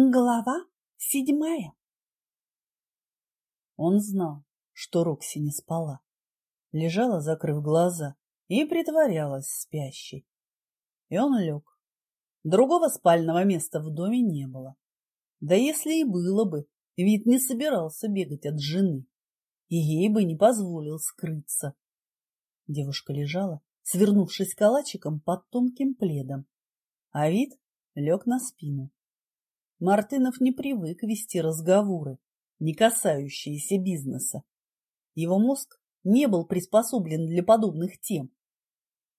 Глава седьмая. Он знал, что Рокси не спала. Лежала, закрыв глаза, и притворялась спящей. И он лег. Другого спального места в доме не было. Да если и было бы, вид не собирался бегать от жены, и ей бы не позволил скрыться. Девушка лежала, свернувшись калачиком под тонким пледом, а вид лег на спину Мартынов не привык вести разговоры, не касающиеся бизнеса. Его мозг не был приспособлен для подобных тем.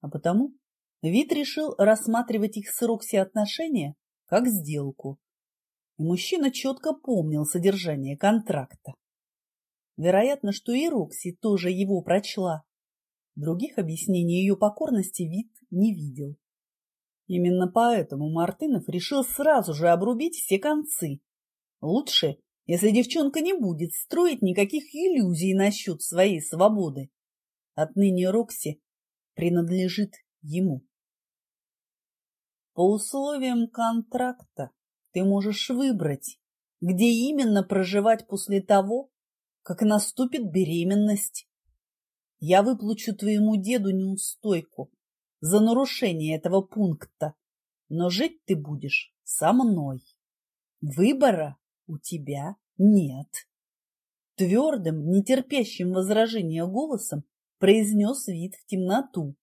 А потому Вит решил рассматривать их с Рокси отношения как сделку. И мужчина четко помнил содержание контракта. Вероятно, что и Рокси тоже его прочла. Других объяснений ее покорности Вит не видел. Именно поэтому Мартынов решил сразу же обрубить все концы. Лучше, если девчонка не будет строить никаких иллюзий насчет своей свободы. Отныне Рокси принадлежит ему. По условиям контракта ты можешь выбрать, где именно проживать после того, как наступит беременность. Я выплачу твоему деду неустойку, за нарушение этого пункта, но жить ты будешь со мной. Выбора у тебя нет. Твердым, нетерпящим возражения голосом произнес вид в темноту.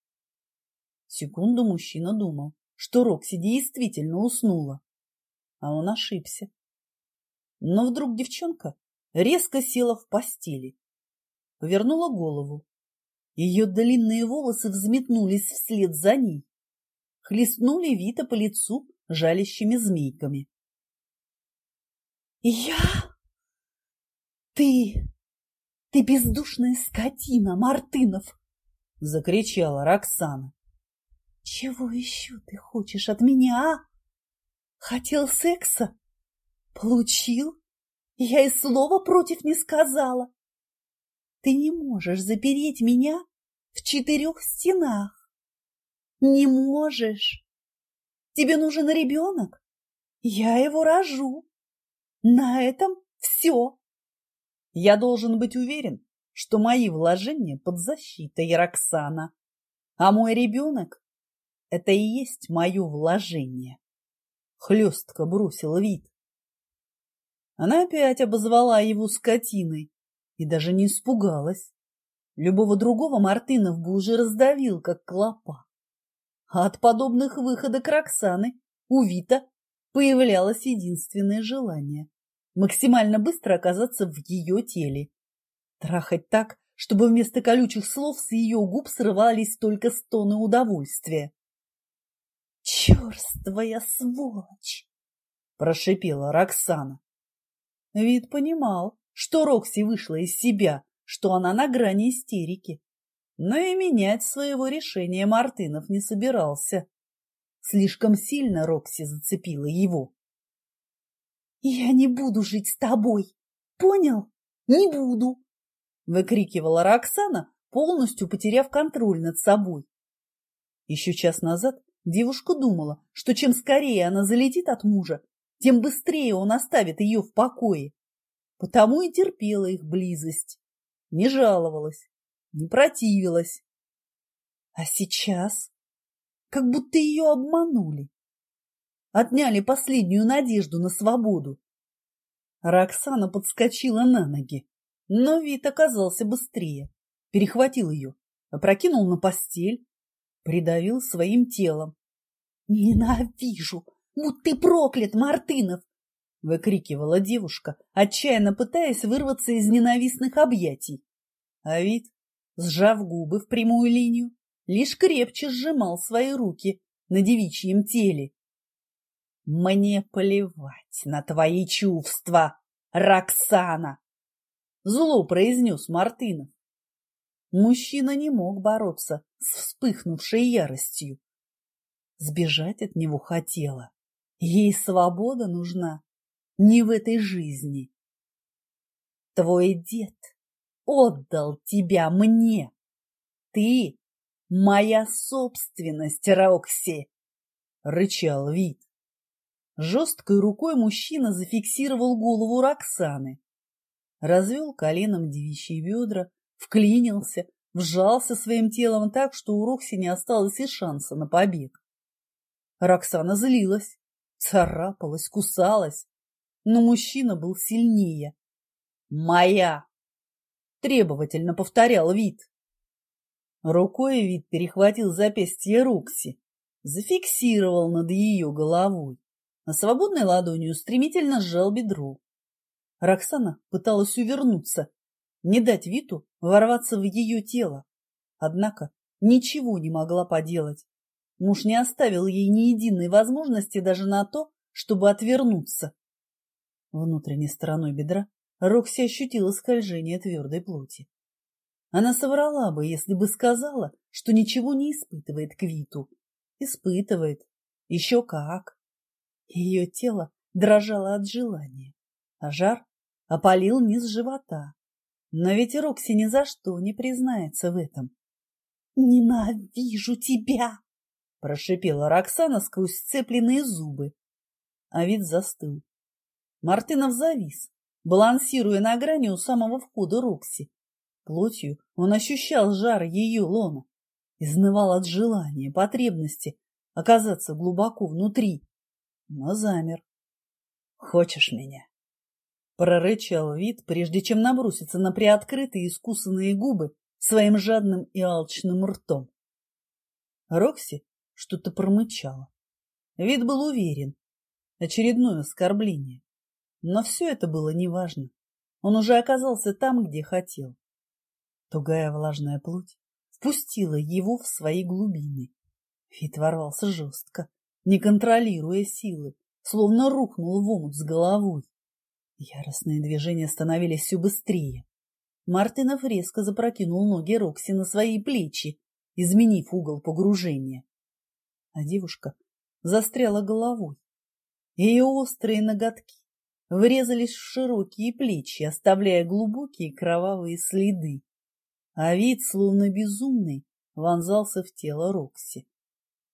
Секунду мужчина думал, что Рокси действительно уснула, а он ошибся. Но вдруг девчонка резко села в постели, повернула голову ее длинные волосы взметнулись вслед за ней, хлестнули Вита по лицу жалящими змейками. «Я? Ты? Ты бездушная скотина, Мартынов!» — закричала Роксана. «Чего еще ты хочешь от меня, а? Хотел секса? Получил? Я и слова против не сказала. Ты не можешь запереть меня в четырех стенах. Не можешь. Тебе нужен ребенок? Я его рожу. На этом все. Я должен быть уверен, что мои вложения под защитой Роксана, а мой ребенок — это и есть мое вложение. Хлестко бросил вид. Она опять обозвала его скотиной, и даже не испугалась. Любого другого Мартынов бы уже раздавил, как клопа. А от подобных выходок Роксаны у Вита появлялось единственное желание – максимально быстро оказаться в ее теле. Трахать так, чтобы вместо колючих слов с ее губ срывались только стоны удовольствия. «Черствая сволочь!» – прошипела Роксана. Вид понимал, что Рокси вышла из себя, что она на грани истерики. Но и менять своего решения Мартынов не собирался. Слишком сильно Рокси зацепила его. «Я не буду жить с тобой! Понял? Не буду!» выкрикивала Роксана, полностью потеряв контроль над собой. Еще час назад девушка думала, что чем скорее она залетит от мужа, тем быстрее он оставит ее в покое потому и терпела их близость, не жаловалась, не противилась. А сейчас как будто ее обманули, отняли последнюю надежду на свободу. Роксана подскочила на ноги, но вид оказался быстрее, перехватил ее, опрокинул на постель, придавил своим телом. «Ненавижу! Будь ты проклят, Мартынов! выкрикивала девушка, отчаянно пытаясь вырваться из ненавистных объятий. А вид, сжав губы в прямую линию, лишь крепче сжимал свои руки на девичьем теле. «Мне плевать на твои чувства, Роксана!» Зло произнес Мартынов. Мужчина не мог бороться с вспыхнувшей яростью. Сбежать от него хотела. Ей свобода нужна не в этой жизни. Твой дед отдал тебя мне. Ты моя собственность, Рокси, — рычал Вит. Жесткой рукой мужчина зафиксировал голову Роксаны, развел коленом девичьи бедра, вклинился, вжался своим телом так, что у Рокси не осталось и шанса на побег. Роксана злилась, царапалась, кусалась, но мужчина был сильнее. «Моя!» — требовательно повторял вид. Рукой вид перехватил запястье Рокси, зафиксировал над ее головой. На свободной ладонью стремительно сжал бедро. Роксана пыталась увернуться, не дать Виту ворваться в ее тело. Однако ничего не могла поделать. Муж не оставил ей ни единой возможности даже на то, чтобы отвернуться. Внутренней стороной бедра Рокси ощутила скольжение твердой плоти. Она соврала бы, если бы сказала, что ничего не испытывает к. Испытывает. Еще как. Ее тело дрожало от желания, а жар опалил низ живота. Но ведь Рокси ни за что не признается в этом. «Ненавижу тебя!» – прошипела Роксана сквозь сцепленные зубы. А вид застыл. Мартынов завис, балансируя на грани у самого входа Рокси. Плотью он ощущал жар ее лона, изнывал от желания, потребности оказаться глубоко внутри, но замер. «Хочешь меня?» Прорычал вид, прежде чем наброситься на приоткрытые искусанные губы своим жадным и алчным ртом. Рокси что-то промычала. Вид был уверен. Очередное оскорбление. Но все это было неважно. Он уже оказался там, где хотел. Тугая влажная плоть впустила его в свои глубины. Вид ворвался жестко, не контролируя силы, словно рухнул в омут с головой. Яростные движения становились все быстрее. Мартинов резко запрокинул ноги Рокси на свои плечи, изменив угол погружения. А девушка застряла головой. Ее острые ноготки врезались в широкие плечи, оставляя глубокие кровавые следы. А вид, словно безумный, вонзался в тело Рокси.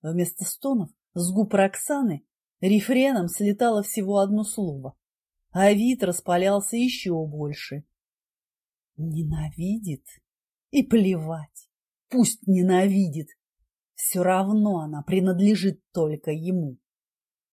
Вместо стонов с губ Роксаны рефреном слетало всего одно слово а вид распалялся еще больше. Ненавидит? И плевать. Пусть ненавидит. Все равно она принадлежит только ему.